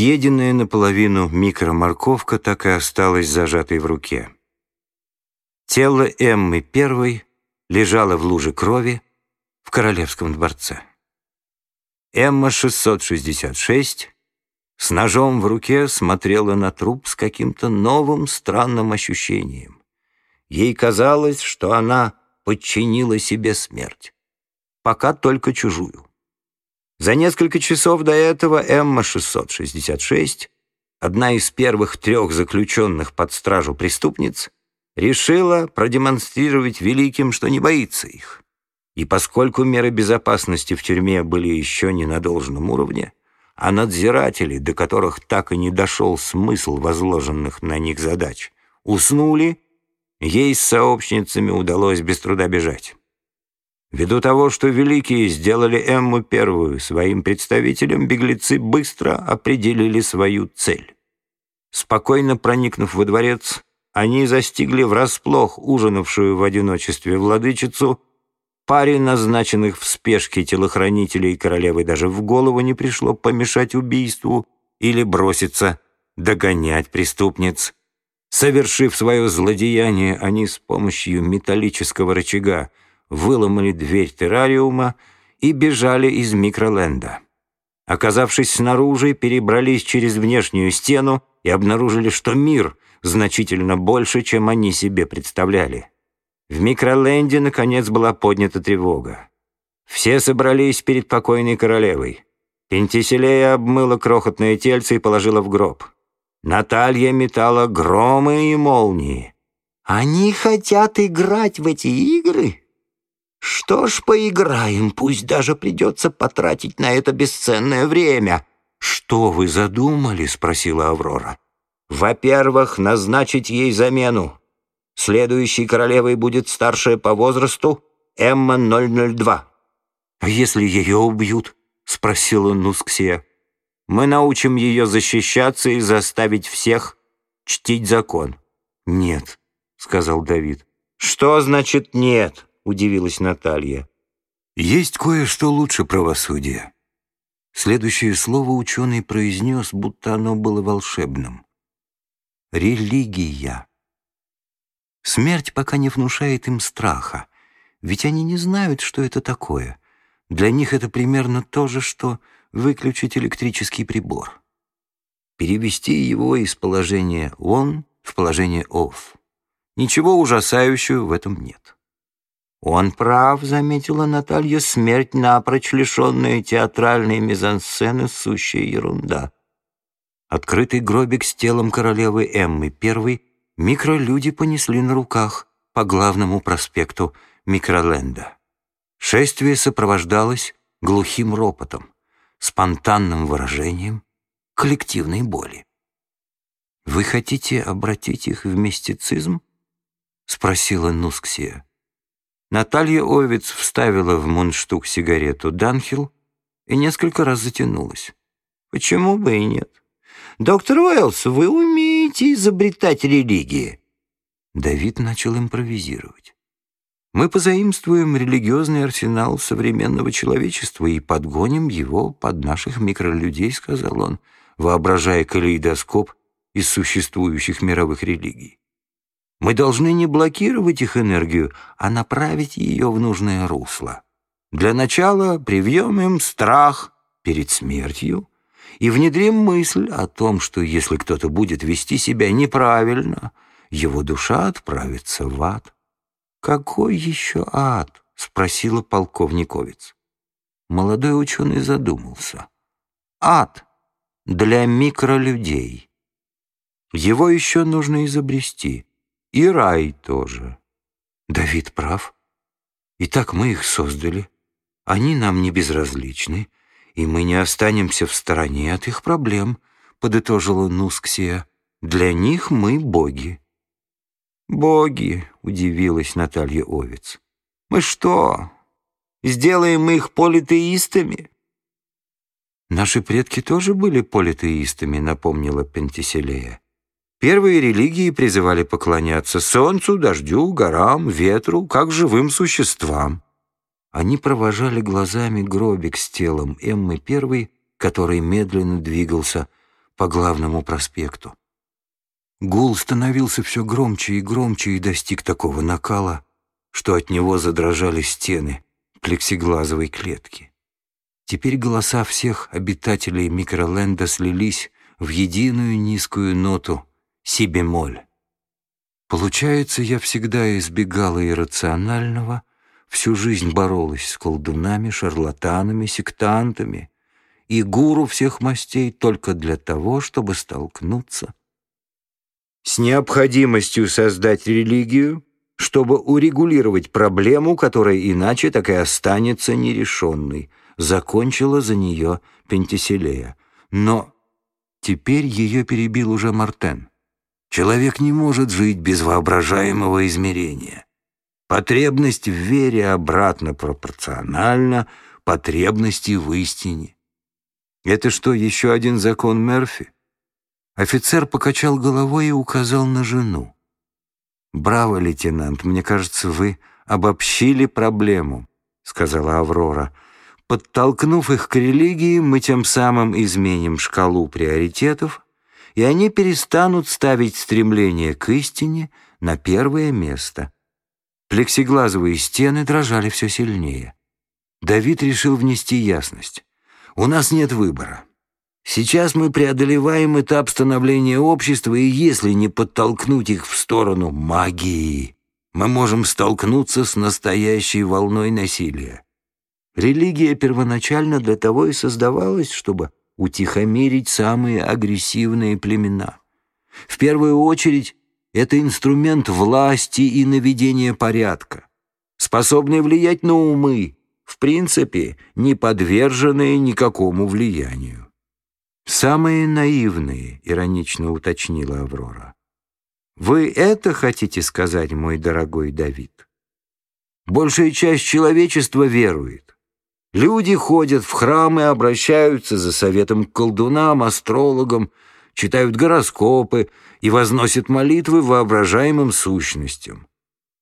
Съеденная наполовину микроморковка так и осталась зажатой в руке. Тело Эммы первой лежало в луже крови в Королевском дворце. Эмма 666 с ножом в руке смотрела на труп с каким-то новым странным ощущением. Ей казалось, что она подчинила себе смерть. Пока только чужую. За несколько часов до этого Эмма-666, одна из первых трех заключенных под стражу преступниц, решила продемонстрировать великим, что не боится их. И поскольку меры безопасности в тюрьме были еще не на должном уровне, а надзиратели, до которых так и не дошел смысл возложенных на них задач, уснули, ей с сообщницами удалось без труда бежать. Ввиду того, что великие сделали Эмму первую своим представителем, беглецы быстро определили свою цель. Спокойно проникнув во дворец, они застигли врасплох ужинавшую в одиночестве владычицу Паре назначенных в спешке телохранителей королевы даже в голову не пришло помешать убийству или броситься догонять преступниц. Совершив свое злодеяние, они с помощью металлического рычага выломали дверь террариума и бежали из микроленда. Оказавшись снаружи, перебрались через внешнюю стену и обнаружили, что мир значительно больше, чем они себе представляли. В микроленде, наконец, была поднята тревога. Все собрались перед покойной королевой. Пентиселея обмыла крохотное тельце и положила в гроб. Наталья метала громы и молнии. «Они хотят играть в эти игры? Что ж, поиграем, пусть даже придется потратить на это бесценное время». «Что вы задумали?» — спросила Аврора. «Во-первых, назначить ей замену. Следующей королевой будет старшая по возрасту Эмма-002. «А если ее убьют?» — спросила Нусксия. «Мы научим ее защищаться и заставить всех чтить закон». «Нет», — сказал Давид. «Что значит «нет»?» — удивилась Наталья. «Есть кое-что лучше правосудия». Следующее слово ученый произнес, будто оно было волшебным. «Религия». Смерть пока не внушает им страха, ведь они не знают, что это такое. Для них это примерно то же, что выключить электрический прибор. Перевести его из положения «on» в положение «off». Ничего ужасающего в этом нет. «Он прав», — заметила Наталья, — «смерть напрочь лишенная театральной мизансцены — сущая ерунда». Открытый гробик с телом королевы Эммы первой микролюди понесли на руках по главному проспекту Микроленда. Шествие сопровождалось глухим ропотом, спонтанным выражением коллективной боли. «Вы хотите обратить их в мистицизм?» — спросила Нусксия. Наталья Овец вставила в мундштук сигарету Данхил и несколько раз затянулась. «Почему бы и нет? Доктор Уэллс, вы умеете изобретать религии?» Давид начал импровизировать. «Мы позаимствуем религиозный арсенал современного человечества и подгоним его под наших микролюдей», — сказал он, воображая калейдоскоп из существующих мировых религий. «Мы должны не блокировать их энергию, а направить ее в нужное русло. Для начала привьем им страх перед смертью, и внедрим мысль о том, что если кто-то будет вести себя неправильно, его душа отправится в ад. «Какой еще ад?» — спросила полковниковец. Молодой ученый задумался. «Ад для микролюдей. Его еще нужно изобрести. И рай тоже». Давид прав. Итак, мы их создали. Они нам не безразличны и мы не останемся в стороне от их проблем», — подытожила Нусксия. «Для них мы боги». «Боги», — удивилась Наталья Овец. «Мы что, сделаем их политеистами?» «Наши предки тоже были политеистами», — напомнила Пентиселея. Первые религии призывали поклоняться солнцу, дождю, горам, ветру, как живым существам. Они провожали глазами гробик с телом Эммы Первой, который медленно двигался по главному проспекту. Гул становился все громче и громче и достиг такого накала, что от него задрожали стены плексиглазовой клетки. Теперь голоса всех обитателей микроленда слились в единую низкую ноту си-бемоль. Получается, я всегда избегала иррационального, всю жизнь боролась с колдунами, шарлатанами, сектантами и гуру всех мастей только для того, чтобы столкнуться с необходимостью создать религию, чтобы урегулировать проблему, которая иначе так и останется нерешенной, закончила за нее Пентиселея. Но теперь ее перебил уже Мартен. Человек не может жить без воображаемого измерения. Потребность в вере обратно пропорциональна потребности в истине. Это что, еще один закон Мерфи? Офицер покачал головой и указал на жену. «Браво, лейтенант, мне кажется, вы обобщили проблему», — сказала Аврора. «Подтолкнув их к религии, мы тем самым изменим шкалу приоритетов, и они перестанут ставить стремление к истине на первое место. Плексиглазовые стены дрожали все сильнее. Давид решил внести ясность. «У нас нет выбора. Сейчас мы преодолеваем этап становления общества, и если не подтолкнуть их в сторону магии, мы можем столкнуться с настоящей волной насилия. Религия первоначально для того и создавалась, чтобы утихомирить самые агрессивные племена. В первую очередь, это инструмент власти и наведения порядка, способный влиять на умы, в принципе, не подверженные никакому влиянию. «Самые наивные», — иронично уточнила Аврора. «Вы это хотите сказать, мой дорогой Давид? Большая часть человечества верует. Люди ходят в храмы, обращаются за советом к колдунам, астрологам, читают гороскопы и возносят молитвы воображаемым сущностям.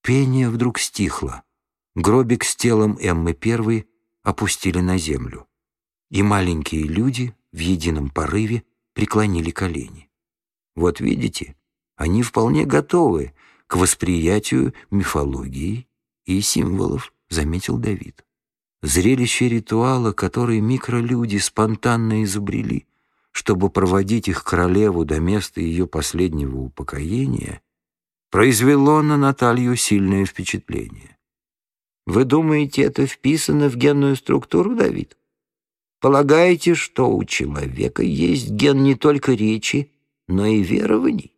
Пение вдруг стихло. Гробик с телом Эммы Первой опустили на землю. И маленькие люди в едином порыве преклонили колени. Вот видите, они вполне готовы к восприятию мифологии и символов, заметил Давид. Зрелище ритуала, который микролюди спонтанно изобрели, чтобы проводить их королеву до места ее последнего упокоения, произвело на Наталью сильное впечатление. «Вы думаете, это вписано в генную структуру, Давид? Полагаете, что у человека есть ген не только речи, но и верований?»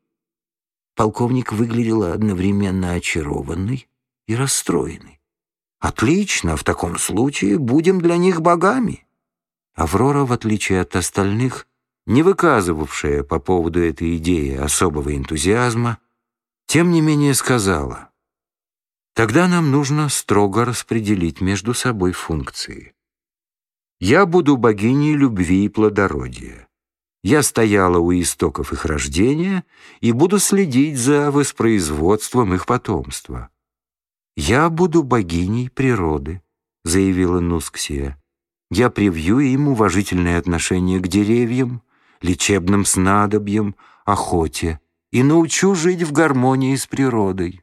Полковник выглядел одновременно очарованный и расстроенный. Отлично, в таком случае будем для них богами. Аврора, в отличие от остальных, не выказывавшая по поводу этой идеи особого энтузиазма, тем не менее сказала, «Тогда нам нужно строго распределить между собой функции. Я буду богиней любви и плодородия. Я стояла у истоков их рождения и буду следить за воспроизводством их потомства. «Я буду богиней природы», — заявила Нусксия. «Я привью им уважительное отношение к деревьям, лечебным снадобьям, охоте и научу жить в гармонии с природой.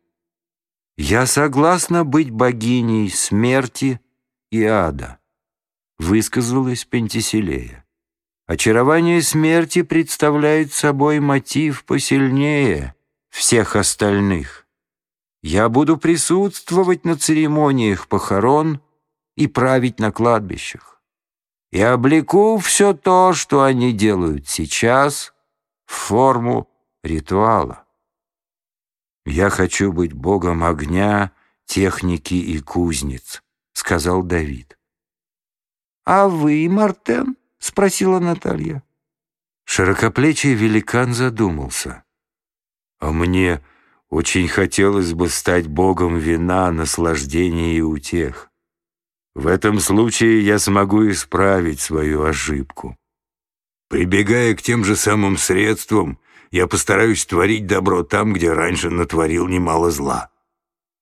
Я согласна быть богиней смерти и ада», — высказалась Пентиселея. «Очарование смерти представляет собой мотив посильнее всех остальных». Я буду присутствовать на церемониях похорон и править на кладбищах. И облеку все то, что они делают сейчас, в форму ритуала. «Я хочу быть богом огня, техники и кузнец», — сказал Давид. «А вы, Мартен?» — спросила Наталья. Широкоплечий великан задумался. «А мне очень хотелось бы стать богом вина, наслаждения и утех. В этом случае я смогу исправить свою ошибку. Прибегая к тем же самым средствам, я постараюсь творить добро там, где раньше натворил немало зла».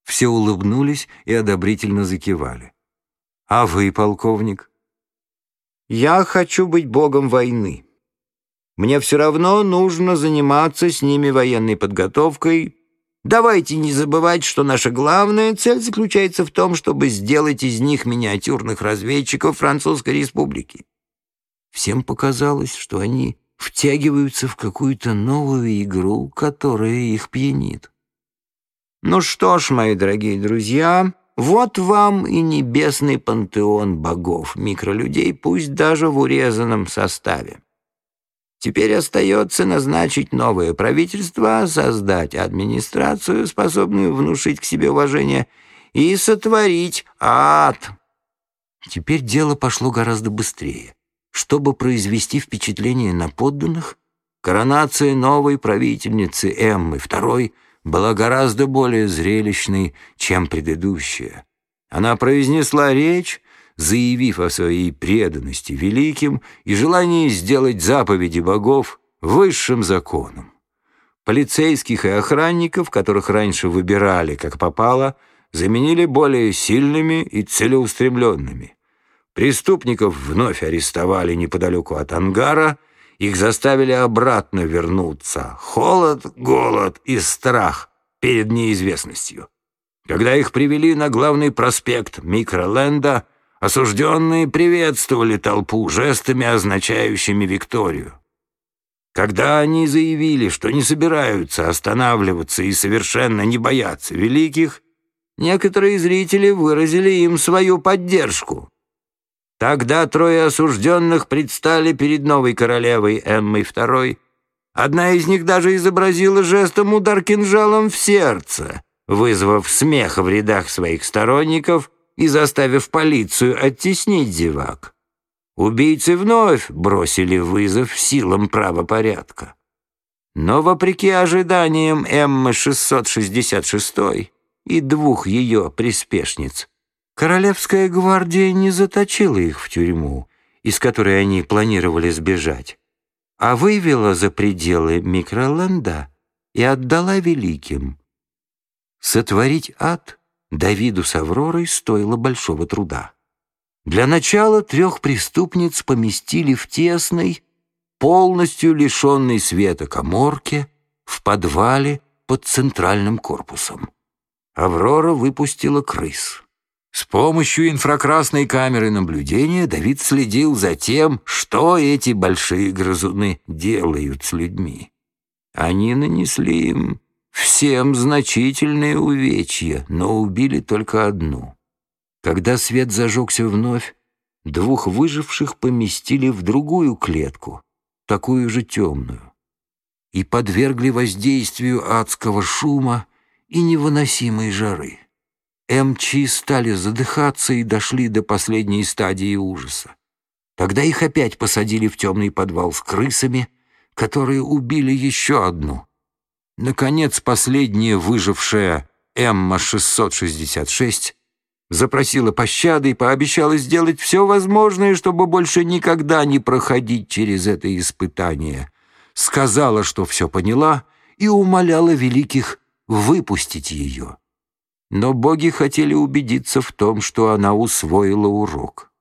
Все улыбнулись и одобрительно закивали. «А вы, полковник?» «Я хочу быть богом войны. Мне все равно нужно заниматься с ними военной подготовкой. Давайте не забывать, что наша главная цель заключается в том, чтобы сделать из них миниатюрных разведчиков Французской Республики. Всем показалось, что они втягиваются в какую-то новую игру, которая их пьянит. Ну что ж, мои дорогие друзья, вот вам и небесный пантеон богов, микролюдей, пусть даже в урезанном составе. Теперь остается назначить новое правительство, создать администрацию, способную внушить к себе уважение, и сотворить ад. Теперь дело пошло гораздо быстрее. Чтобы произвести впечатление на подданных, коронация новой правительницы Эммы II была гораздо более зрелищной, чем предыдущая. Она произнесла речь, заявив о своей преданности великим и желании сделать заповеди богов высшим законом. Полицейских и охранников, которых раньше выбирали как попало, заменили более сильными и целеустремленными. Преступников вновь арестовали неподалеку от ангара, их заставили обратно вернуться. Холод, голод и страх перед неизвестностью. Когда их привели на главный проспект Микроленда, осужденные приветствовали толпу жестами, означающими Викторию. Когда они заявили, что не собираются останавливаться и совершенно не боятся великих, некоторые зрители выразили им свою поддержку. Тогда трое осужденных предстали перед новой королевой Эммой II. Одна из них даже изобразила жестом удар кинжалом в сердце, вызвав смех в рядах своих сторонников и заставив полицию оттеснить зевак. Убийцы вновь бросили вызов силам правопорядка. Но, вопреки ожиданиям Эммы 666 и двух ее приспешниц, Королевская гвардия не заточила их в тюрьму, из которой они планировали сбежать, а вывела за пределы Микроленда и отдала великим. Сотворить ад Давиду с Авророй стоило большого труда. Для начала трех преступниц поместили в тесной, полностью лишенной света коморке, в подвале под центральным корпусом. Аврора выпустила крыс. С помощью инфракрасной камеры наблюдения Давид следил за тем, что эти большие грызуны делают с людьми. Они нанесли им всем значительные увечья, но убили только одну. Когда свет зажегся вновь, двух выживших поместили в другую клетку, такую же темную, и подвергли воздействию адского шума и невыносимой жары. МЧ стали задыхаться и дошли до последней стадии ужаса. Тогда их опять посадили в темный подвал с крысами, которые убили еще одну. Наконец, последняя выжившая Эмма-666 запросила пощады и пообещала сделать все возможное, чтобы больше никогда не проходить через это испытание. Сказала, что все поняла, и умоляла великих выпустить ее но боги хотели убедиться в том, что она усвоила урок.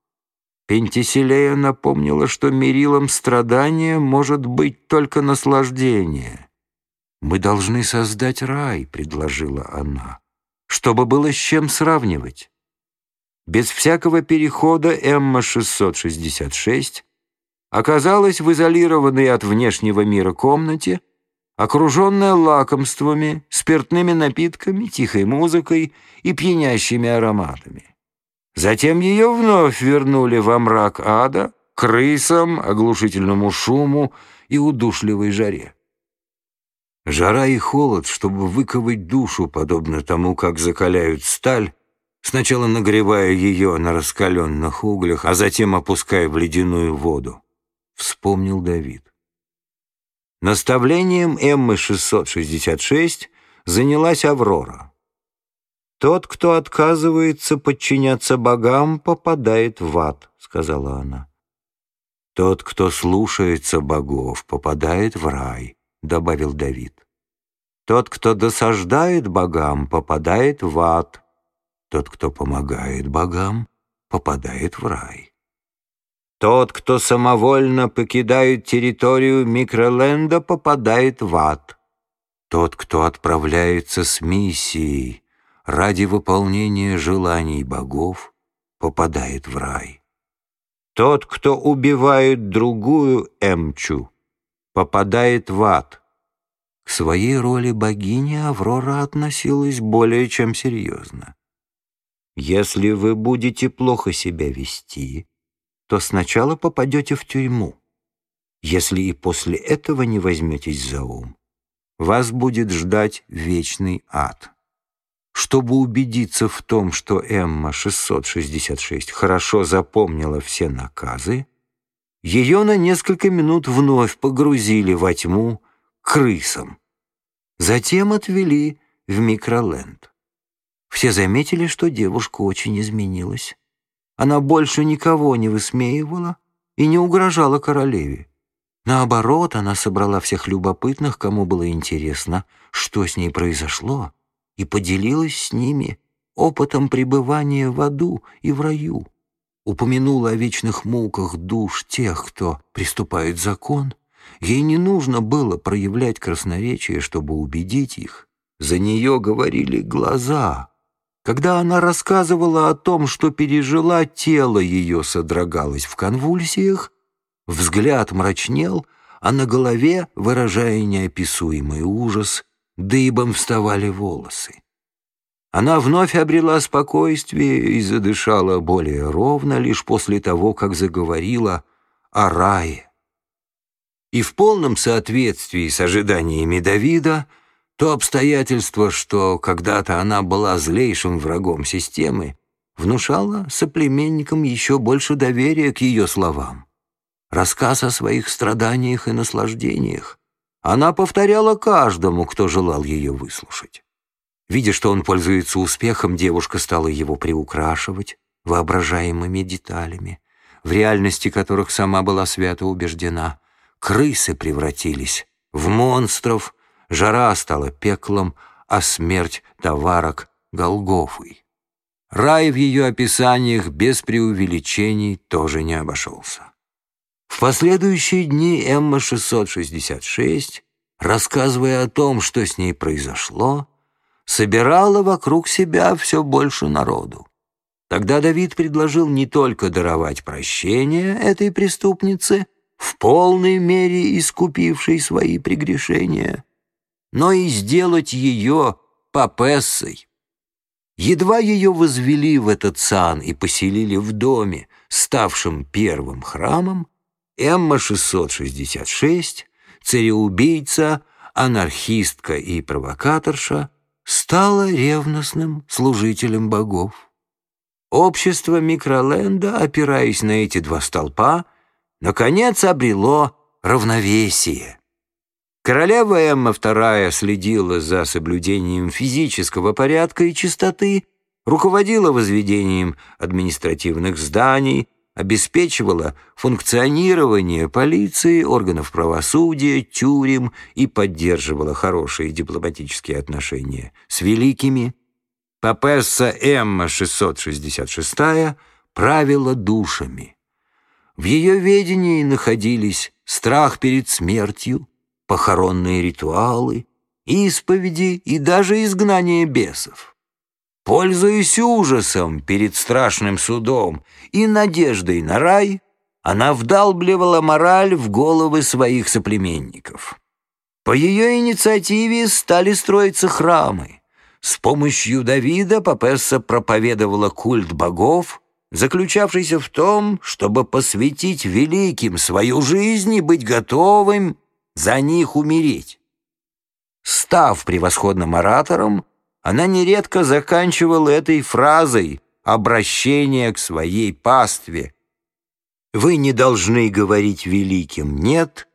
Пентиселея напомнила, что мерилом страдания может быть только наслаждение. «Мы должны создать рай», — предложила она, «чтобы было с чем сравнивать». Без всякого перехода Эмма-666 оказалась в изолированной от внешнего мира комнате, окруженная лакомствами, спиртными напитками, тихой музыкой и пьянящими ароматами. Затем ее вновь вернули во мрак ада, крысам, оглушительному шуму и удушливой жаре. Жара и холод, чтобы выковать душу, подобно тому, как закаляют сталь, сначала нагревая ее на раскаленных углях, а затем опуская в ледяную воду, вспомнил Давид. Наставлением Эммы-666 занялась Аврора. «Тот, кто отказывается подчиняться богам, попадает в ад», — сказала она. «Тот, кто слушается богов, попадает в рай», — добавил Давид. «Тот, кто досаждает богам, попадает в ад. Тот, кто помогает богам, попадает в рай». Тот, кто самовольно покидает территорию микроленда, попадает в ад. Тот, кто отправляется с миссией ради выполнения желаний богов, попадает в рай. Тот, кто убивает другую Эмчу, попадает в ад. К своей роли богини Аврора относилась более чем серьезно. Если вы будете плохо себя вести, то сначала попадете в тюрьму. Если и после этого не возьметесь за ум, вас будет ждать вечный ад. Чтобы убедиться в том, что Эмма-666 хорошо запомнила все наказы, ее на несколько минут вновь погрузили во тьму крысам. Затем отвели в микроленд. Все заметили, что девушка очень изменилась. Она больше никого не высмеивала и не угрожала королеве. Наоборот, она собрала всех любопытных, кому было интересно, что с ней произошло, и поделилась с ними опытом пребывания в аду и в раю. Упомянула о вечных муках душ тех, кто приступает закон. Ей не нужно было проявлять красноречие, чтобы убедить их. За нее говорили глаза. Когда она рассказывала о том, что пережила, тело ее содрогалось в конвульсиях, взгляд мрачнел, а на голове, выражая неописуемый ужас, дыбом вставали волосы. Она вновь обрела спокойствие и задышала более ровно лишь после того, как заговорила о рае. И в полном соответствии с ожиданиями Давида то обстоятельство, что когда-то она была злейшим врагом системы, внушало соплеменникам еще больше доверия к ее словам. Рассказ о своих страданиях и наслаждениях, она повторяла каждому, кто желал ее выслушать. Видя, что он пользуется успехом, девушка стала его приукрашивать воображаемыми деталями, в реальности которых сама была свято убеждена. Крысы превратились в монстров, жара стала пеклом, а смерть — товарок Голгофой. Рай в ее описаниях без преувеличений тоже не обошелся. В последующие дни Эмма-666, рассказывая о том, что с ней произошло, собирала вокруг себя все больше народу. Тогда Давид предложил не только даровать прощение этой преступнице, в полной мере искупившей свои прегрешения, но и сделать ее папессой. Едва ее возвели в этот сан и поселили в доме, ставшем первым храмом, Эмма-666, цареубийца, анархистка и провокаторша, стала ревностным служителем богов. Общество Микроленда, опираясь на эти два столпа, наконец обрело равновесие. Королева Эмма II следила за соблюдением физического порядка и чистоты, руководила возведением административных зданий, обеспечивала функционирование полиции, органов правосудия, тюрем и поддерживала хорошие дипломатические отношения с великими. Папесса Эмма 666 правила душами. В ее ведении находились страх перед смертью, похоронные ритуалы, исповеди и даже изгнание бесов. Пользуясь ужасом перед страшным судом и надеждой на рай, она вдалбливала мораль в головы своих соплеменников. По ее инициативе стали строиться храмы. С помощью Давида Папесса проповедовала культ богов, заключавшийся в том, чтобы посвятить великим свою жизнь и быть готовым за них умереть. Став превосходным оратором, она нередко заканчивала этой фразой обращение к своей пастве. «Вы не должны говорить великим «нет»,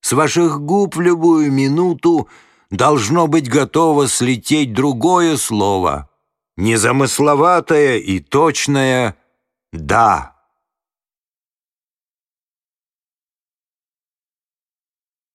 с ваших губ в любую минуту должно быть готово слететь другое слово, незамысловатое и точное «да».